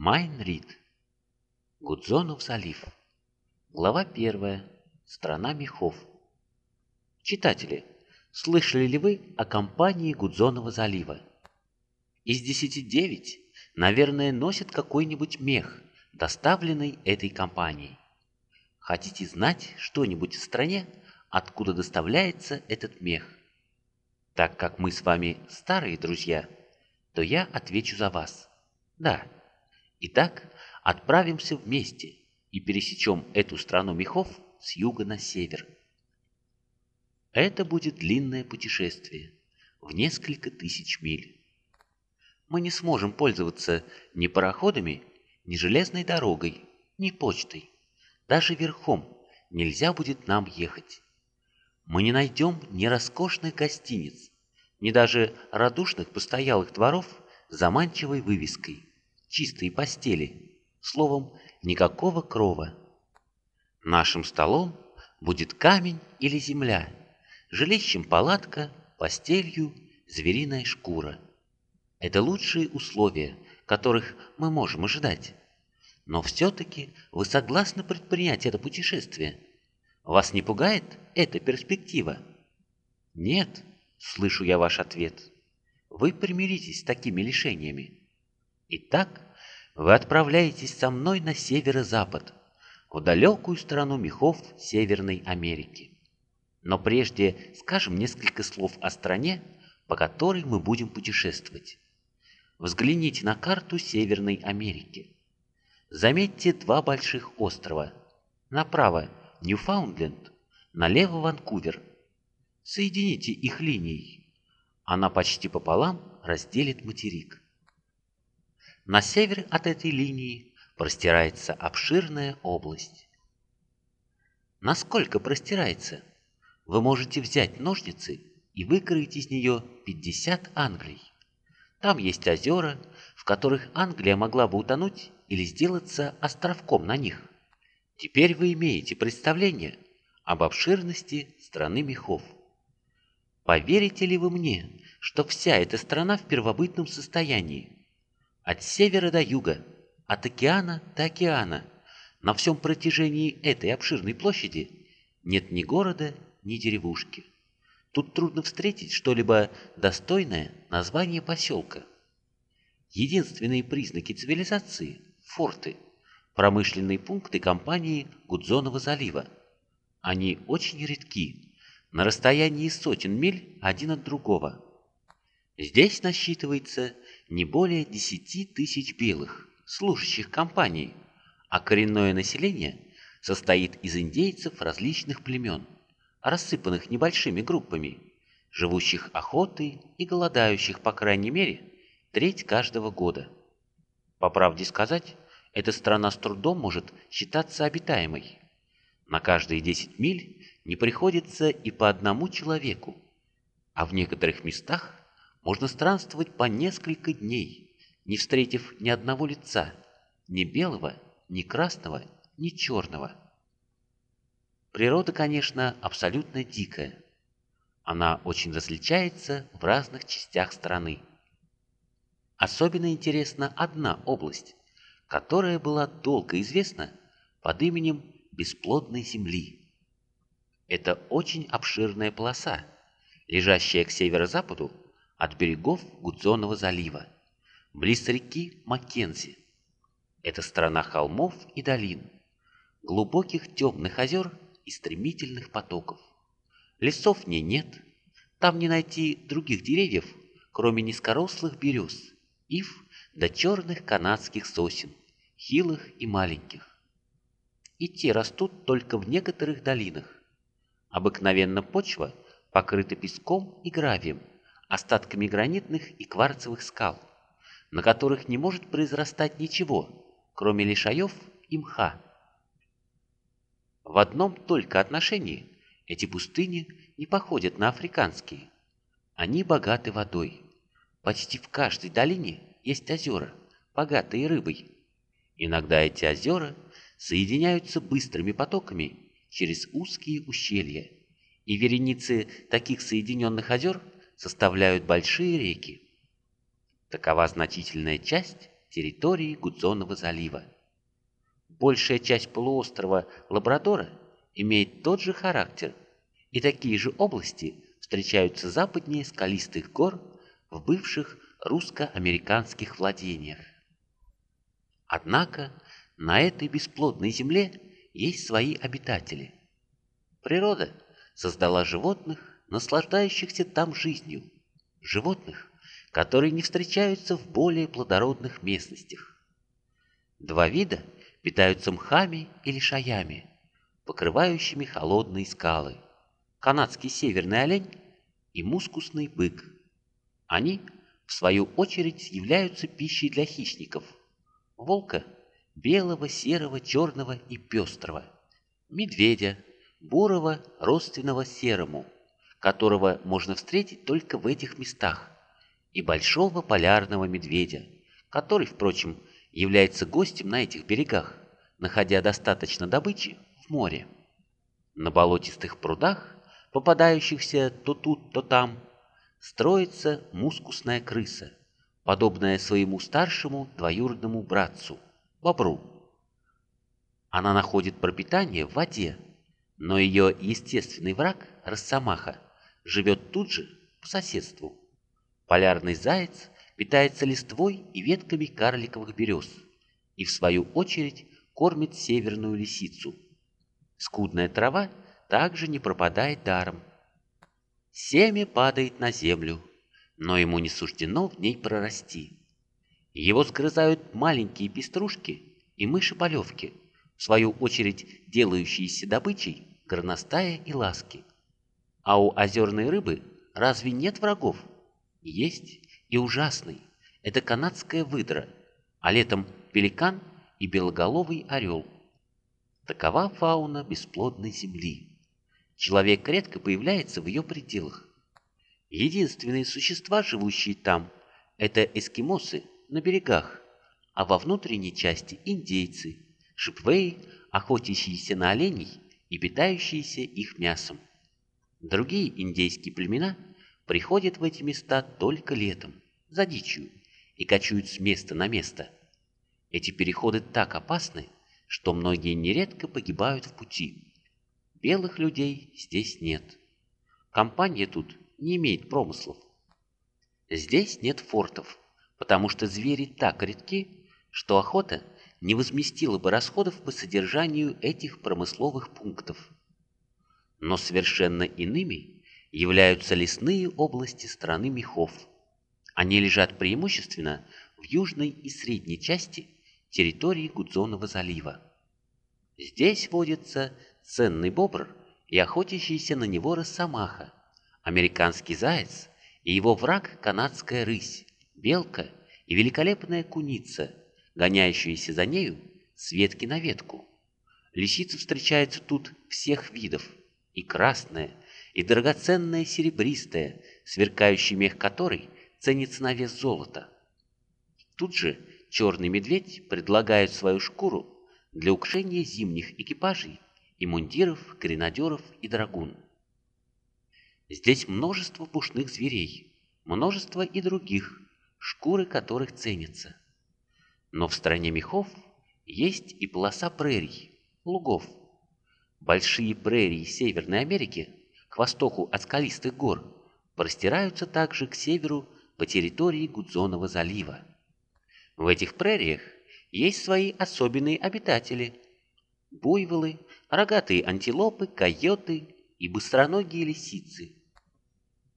Майн-Рид. Гудзонов залив. Глава первая. Страна мехов. Читатели, слышали ли вы о компании Гудзонова залива? Из десяти девять, наверное, носят какой-нибудь мех, доставленный этой компанией. Хотите знать что-нибудь о стране, откуда доставляется этот мех? Так как мы с вами старые друзья, то я отвечу за вас. Да. Итак, отправимся вместе и пересечем эту страну мехов с юга на север. Это будет длинное путешествие в несколько тысяч миль. Мы не сможем пользоваться ни пароходами, ни железной дорогой, ни почтой. Даже верхом нельзя будет нам ехать. Мы не найдем ни роскошных гостиниц, ни даже радушных постоялых дворов с заманчивой вывеской, чистые постели, словом, никакого крова. Нашим столом будет камень или земля, жилищем палатка, постелью звериная шкура. Это лучшие условия, которых мы можем ожидать. Но все-таки вы согласны предпринять это путешествие? Вас не пугает эта перспектива? Нет, Слышу я ваш ответ. Вы примиритесь с такими лишениями. Итак, вы отправляетесь со мной на северо-запад, в далекую страну мехов Северной Америки. Но прежде скажем несколько слов о стране, по которой мы будем путешествовать. Взгляните на карту Северной Америки. Заметьте два больших острова. Направо – Ньюфаундленд, налево – Ванкувер – Соедините их линией. Она почти пополам разделит материк. На север от этой линии простирается обширная область. Насколько простирается? Вы можете взять ножницы и выкроить из нее 50 Англий. Там есть озера, в которых Англия могла бы утонуть или сделаться островком на них. Теперь вы имеете представление об обширности страны мехов. Поверите ли вы мне, что вся эта страна в первобытном состоянии? От севера до юга, от океана до океана, на всем протяжении этой обширной площади нет ни города, ни деревушки. Тут трудно встретить что-либо достойное название поселка. Единственные признаки цивилизации – форты, промышленные пункты компании Гудзонова залива. Они очень редки, на расстоянии сотен миль один от другого. Здесь насчитывается не более 10 тысяч белых, служащих компании, а коренное население состоит из индейцев различных племен, рассыпанных небольшими группами, живущих охотой и голодающих, по крайней мере, треть каждого года. По правде сказать, эта страна с трудом может считаться обитаемой. На каждые 10 миль не приходится и по одному человеку, а в некоторых местах можно странствовать по несколько дней, не встретив ни одного лица, ни белого, ни красного, ни черного. Природа, конечно, абсолютно дикая. Она очень различается в разных частях страны. Особенно интересна одна область, которая была долго известна под именем бесплодной земли. Это очень обширная полоса, лежащая к северо-западу от берегов Гудзонова залива, близ реки Маккензи. Это страна холмов и долин, глубоких темных озер и стремительных потоков. Лесов в ней нет, там не найти других деревьев, кроме низкорослых берез, ив да черных канадских сосен, хилых и маленьких. И те растут только в некоторых долинах. Обыкновенно почва покрыта песком и гравием, остатками гранитных и кварцевых скал, на которых не может произрастать ничего, кроме лишаев и мха. В одном только отношении эти пустыни не походят на африканские. Они богаты водой. Почти в каждой долине есть озера, богатые рыбой. Иногда эти озера соединяются быстрыми потоками через узкие ущелья, и вереницы таких соединенных озер составляют большие реки. Такова значительная часть территории Гудзонова залива. Большая часть полуострова Лабрадора имеет тот же характер, и такие же области встречаются западнее скалистых гор в бывших русско-американских владениях. Однако на этой бесплодной земле есть свои обитатели. Природа создала животных, наслаждающихся там жизнью, животных, которые не встречаются в более плодородных местностях. Два вида питаются мхами или шаями, покрывающими холодные скалы. Канадский северный олень и мускусный бык. Они, в свою очередь, являются пищей для хищников. Волка – белого, серого, черного и пестрого. Медведя – бурого, родственного серому, которого можно встретить только в этих местах. И большого полярного медведя, который, впрочем, является гостем на этих берегах, находя достаточно добычи в море. На болотистых прудах, попадающихся то тут, то там, строится мускусная крыса, подобная своему старшему двоюродному братцу, бобру. Она находит пропитание в воде, но ее естественный враг, росомаха, живет тут же, по соседству. Полярный заяц питается листвой и ветками карликовых берез и, в свою очередь, кормит северную лисицу. Скудная трава также не пропадает даром. Семя падает на землю, но ему не суждено в ней прорасти. Его сгрызают маленькие пеструшки и мыши-полевки, в свою очередь делающиеся добычей горностая и ласки. А у озерной рыбы разве нет врагов? Есть и ужасный. Это канадская выдра, а летом пеликан и белоголовый орел. Такова фауна бесплодной земли. Человек редко появляется в ее пределах. Единственные существа, живущие там, это эскимосы на берегах, а во внутренней части индейцы, шипвеи, охотящиеся на оленей и питающиеся их мясом. Другие индейские племена приходят в эти места только летом, за дичью, и кочуют с места на место. Эти переходы так опасны, что многие нередко погибают в пути. Белых людей здесь нет. Компания тут не имеет промыслов. Здесь нет фортов, потому что звери так редки, что охота не возместила бы расходов по содержанию этих промысловых пунктов. Но совершенно иными являются лесные области страны мехов. Они лежат преимущественно в южной и средней части территории Гудзонова залива. Здесь водится ценный бобр и охотящийся на него росомаха, американский заяц и его враг канадская рысь, белка и великолепная куница, гоняющаяся за нею с ветки на ветку. Лисицы встречаются тут всех видов, и красная, и драгоценная серебристая, сверкающий мех которой ценится на вес золота. Тут же черный медведь предлагает свою шкуру для украшения зимних экипажей и мундиров, гренадеров и драгун. Здесь множество пушных зверей, множество и других, шкуры которых ценятся. Но в стране мехов есть и полоса прерий, лугов. Большие прерии Северной Америки к востоку от скалистых гор, простираются также к северу по территории Гудзонова залива. В этих прериях есть свои особенные обитатели – буйволы, рогатые антилопы, койоты и быстроногие лисицы.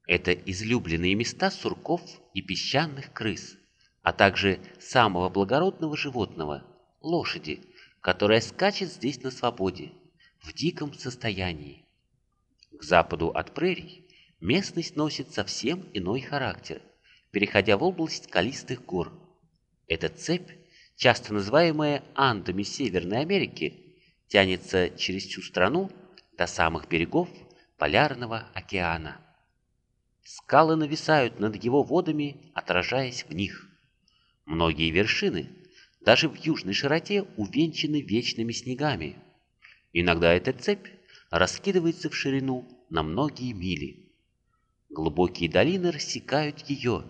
Это излюбленные места сурков и песчаных крыс, а также самого благородного животного – лошади, которая скачет здесь на свободе, в диком состоянии. К западу от прерий местность носит совсем иной характер, переходя в область скалистых гор. Эта цепь, часто называемая Андами Северной Америки, тянется через всю страну до самых берегов Полярного океана. Скалы нависают над его водами, отражаясь в них. Многие вершины, даже в южной широте, увенчаны вечными снегами. Иногда эта цепь раскидывается в ширину на многие мили. Глубокие долины рассекают ее,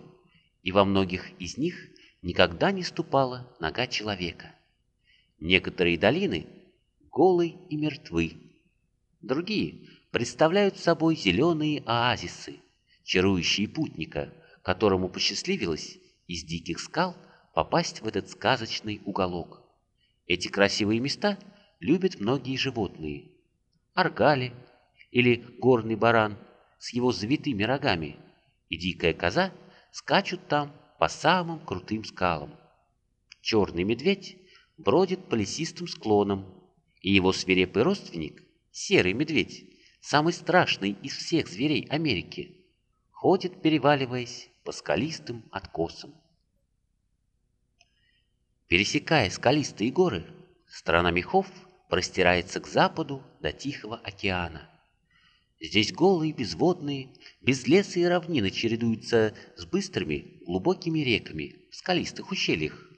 и во многих из них никогда не ступала нога человека. Некоторые долины голы и мертвы. Другие представляют собой зеленые оазисы, чарующие путника, которому посчастливилось из диких скал попасть в этот сказочный уголок. Эти красивые места любят многие животные. Аргали или горный баран с его завитыми рогами и дикая коза скачут там по самым крутым скалам. Черный медведь бродит по лесистым склонам, и его свирепый родственник, серый медведь, самый страшный из всех зверей Америки, ходит, переваливаясь по скалистым откосам. Пересекая скалистые горы, страна мехов простирается к западу до Тихого океана. Здесь голые, безводные, безлесые равнины чередуются с быстрыми, глубокими реками в скалистых ущельях,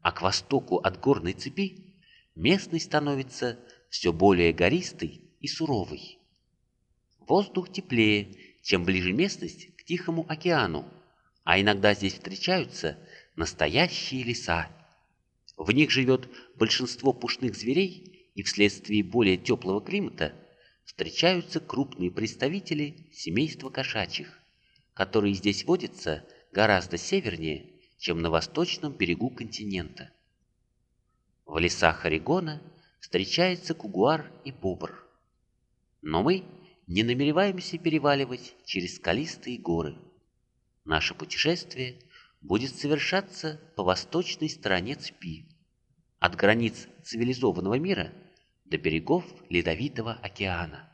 а к востоку от горной цепи местность становится все более гористой и суровой. Воздух теплее, чем ближе местность к Тихому океану, а иногда здесь встречаются настоящие леса. В них живет большинство пушных зверей, и вследствие более теплого климата – встречаются крупные представители семейства кошачьих, которые здесь водятся гораздо севернее, чем на восточном берегу континента. В лесах Орегона встречается кугуар и бобр. Но мы не намереваемся переваливать через скалистые горы. Наше путешествие будет совершаться по восточной стороне цепи, от границ цивилизованного мира – до берегов Ледовитого океана.